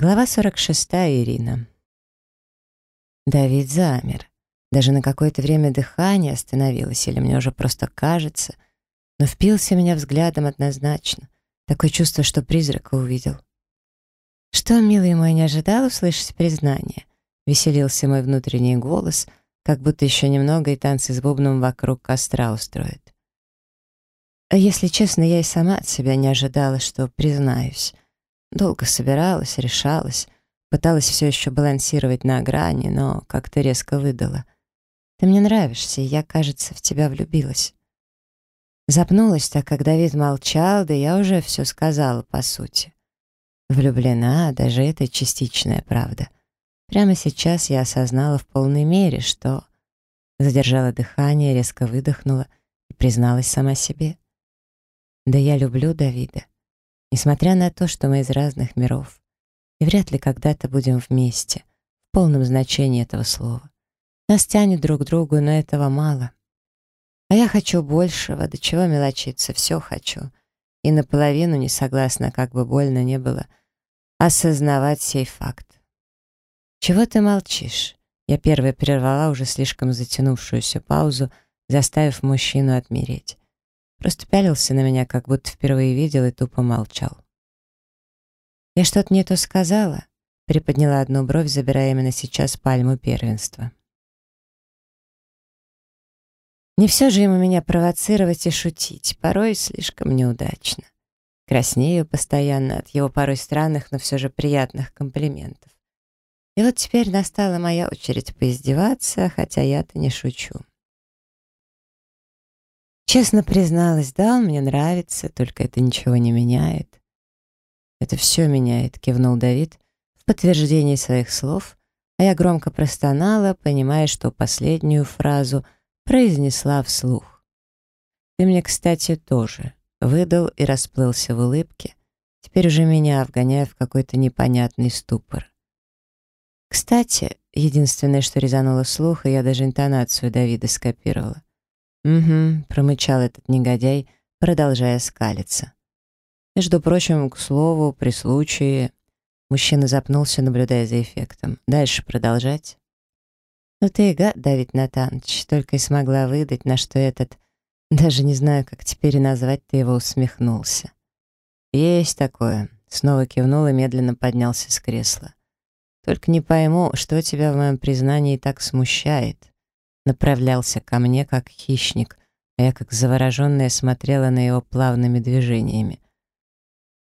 Глава 46. Ирина. Давид замер. Даже на какое-то время дыхание остановилось, или мне уже просто кажется, но впился меня взглядом однозначно. Такое чувство, что призрака увидел. «Что, милый мой, не ожидал услышать признание?» Веселился мой внутренний голос, как будто еще немного и танцы с бубном вокруг костра устроят. А если честно, я и сама от себя не ожидала, что признаюсь. Долго собиралась, решалась, пыталась все еще балансировать на грани, но как-то резко выдала. Ты мне нравишься, и я, кажется, в тебя влюбилась. Запнулась так, как Давид молчал, да я уже все сказала, по сути. Влюблена, даже это частичная правда. Прямо сейчас я осознала в полной мере, что... Задержала дыхание, резко выдохнула и призналась сама себе. Да я люблю Давида. Несмотря на то, что мы из разных миров, и вряд ли когда-то будем вместе, в полном значении этого слова. Нас тянет друг к другу, но этого мало. А я хочу большего, до чего мелочиться, все хочу. И наполовину не согласна, как бы больно не было, осознавать сей факт. «Чего ты молчишь?» Я первая прервала уже слишком затянувшуюся паузу, заставив мужчину отмереть. Просто пялился на меня, как будто впервые видел и тупо молчал. «Я что-то не то сказала?» Приподняла одну бровь, забирая именно сейчас пальму первенства. Не все же ему меня провоцировать и шутить, порой слишком неудачно. Краснею постоянно от его порой странных, но все же приятных комплиментов. И вот теперь настала моя очередь поиздеваться, хотя я-то не шучу. Честно призналась, да, он мне нравится, только это ничего не меняет. Это все меняет, кивнул Давид в подтверждении своих слов, а я громко простонала, понимая, что последнюю фразу произнесла вслух. Ты мне, кстати, тоже выдал и расплылся в улыбке, теперь уже меня вгоняя в какой-то непонятный ступор. Кстати, единственное, что резануло слух, и я даже интонацию Давида скопировала. «Угу», — промычал этот негодяй, продолжая скалиться. Между прочим, к слову, при случае... Мужчина запнулся, наблюдая за эффектом. «Дальше продолжать?» «Ну ты и гад, Давид Натанович, только и смогла выдать, на что этот... Даже не знаю, как теперь и назвать-то его усмехнулся». «Есть такое», — снова кивнул и медленно поднялся с кресла. «Только не пойму, что тебя в моем признании так смущает направлялся ко мне как хищник, а я как завороженная смотрела на его плавными движениями.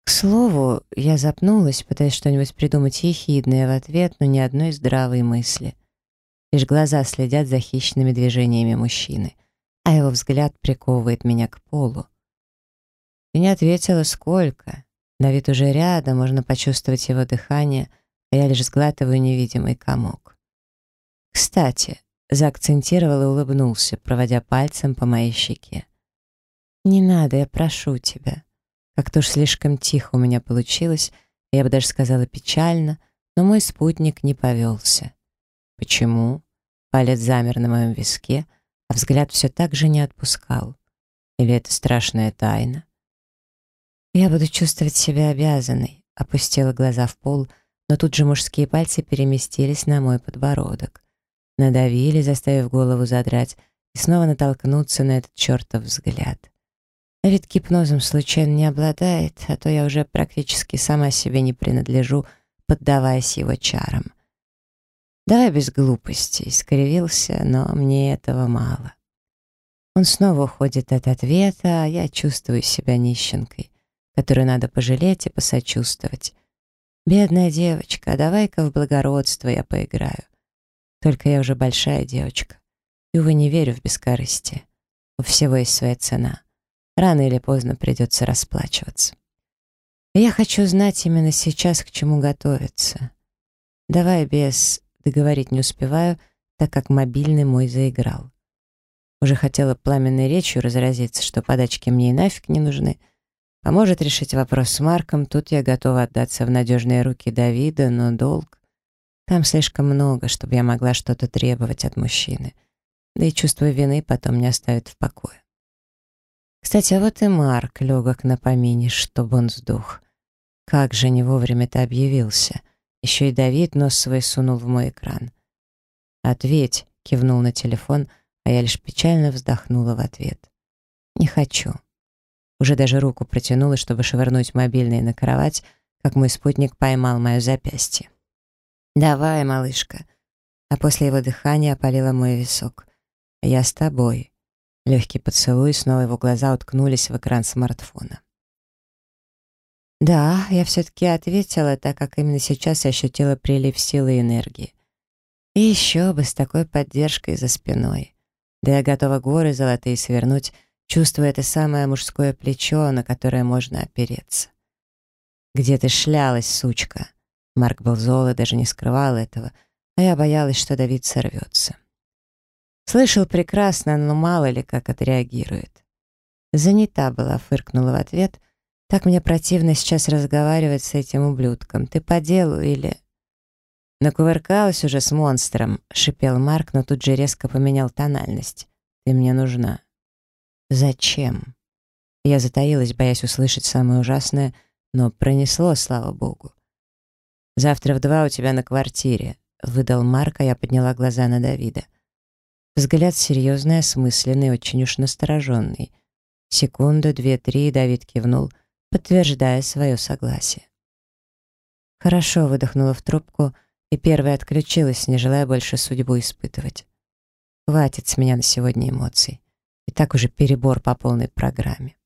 К слову, я запнулась, пытаясь что-нибудь придумать ехидное в ответ, но ни одной здравой мысли. Лишь глаза следят за хищными движениями мужчины, а его взгляд приковывает меня к полу. Ты не ответила, сколько. На вид уже рядом, можно почувствовать его дыхание, а я лишь сглатываю невидимый комок. Кстати, заакцентировал и улыбнулся, проводя пальцем по моей щеке. «Не надо, я прошу тебя». Как-то уж слишком тихо у меня получилось, я бы даже сказала печально, но мой спутник не повелся. Почему? Палец замер на моем виске, а взгляд все так же не отпускал. Или это страшная тайна? Я буду чувствовать себя обязанной, опустила глаза в пол, но тут же мужские пальцы переместились на мой подбородок надавили, заставив голову задрать, и снова натолкнуться на этот чертов взгляд. А ведь гипнозом случайно не обладает, а то я уже практически сама себе не принадлежу, поддаваясь его чарам. Давай без глупостей, скривился, но мне этого мало. Он снова уходит от ответа, а я чувствую себя нищенкой, которую надо пожалеть и посочувствовать. Бедная девочка, давай-ка в благородство я поиграю. Только я уже большая девочка. И, увы, не верю в бескорыстие. У всего есть своя цена. Рано или поздно придется расплачиваться. И я хочу знать именно сейчас, к чему готовиться. Давай без... Договорить не успеваю, так как мобильный мой заиграл. Уже хотела пламенной речью разразиться, что подачки мне и нафиг не нужны. Поможет решить вопрос с Марком, тут я готова отдаться в надежные руки Давида, но долг... Там слишком много, чтобы я могла что-то требовать от мужчины. Да и чувство вины потом не оставит в покое. Кстати, а вот и Марк, легок на помине, чтобы он сдох. Как же не вовремя-то объявился. Еще и Давид нос свой сунул в мой экран. «Ответь», — кивнул на телефон, а я лишь печально вздохнула в ответ. «Не хочу». Уже даже руку протянула, чтобы швырнуть мобильный на кровать, как мой спутник поймал мое запястье. «Давай, малышка». А после его дыхания опалила мой висок. «Я с тобой». Легкий поцелуй, снова его глаза уткнулись в экран смартфона. Да, я все-таки ответила, так как именно сейчас я ощутила прилив силы и энергии. И еще бы с такой поддержкой за спиной. Да я готова горы золотые свернуть, чувствуя это самое мужское плечо, на которое можно опереться. «Где ты шлялась, сучка?» Марк был зол и даже не скрывал этого, а я боялась, что Давид сорвется. Слышал прекрасно, но мало ли как отреагирует. Занята была, фыркнула в ответ. Так мне противно сейчас разговаривать с этим ублюдком. Ты по делу или... Накувыркалась уже с монстром, шипел Марк, но тут же резко поменял тональность. Ты мне нужна. Зачем? Я затаилась, боясь услышать самое ужасное, но пронесло, слава богу. «Завтра в два у тебя на квартире», — выдал Марк, а я подняла глаза на Давида. Взгляд серьезный, осмысленный, очень уж настороженный. Секунду, две, три, Давид кивнул, подтверждая свое согласие. Хорошо выдохнула в трубку и первая отключилась, не желая больше судьбу испытывать. Хватит с меня на сегодня эмоций. И так уже перебор по полной программе.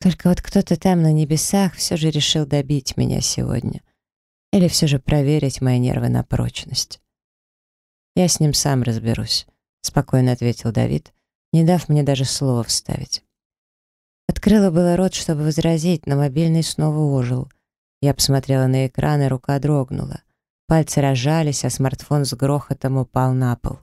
Только вот кто-то там на небесах все же решил добить меня сегодня. Или все же проверить мои нервы на прочность. «Я с ним сам разберусь», — спокойно ответил Давид, не дав мне даже слова вставить. Открыла было рот, чтобы возразить, но мобильный снова ожил. Я посмотрела на экран, и рука дрогнула. Пальцы разжались, а смартфон с грохотом упал на пол.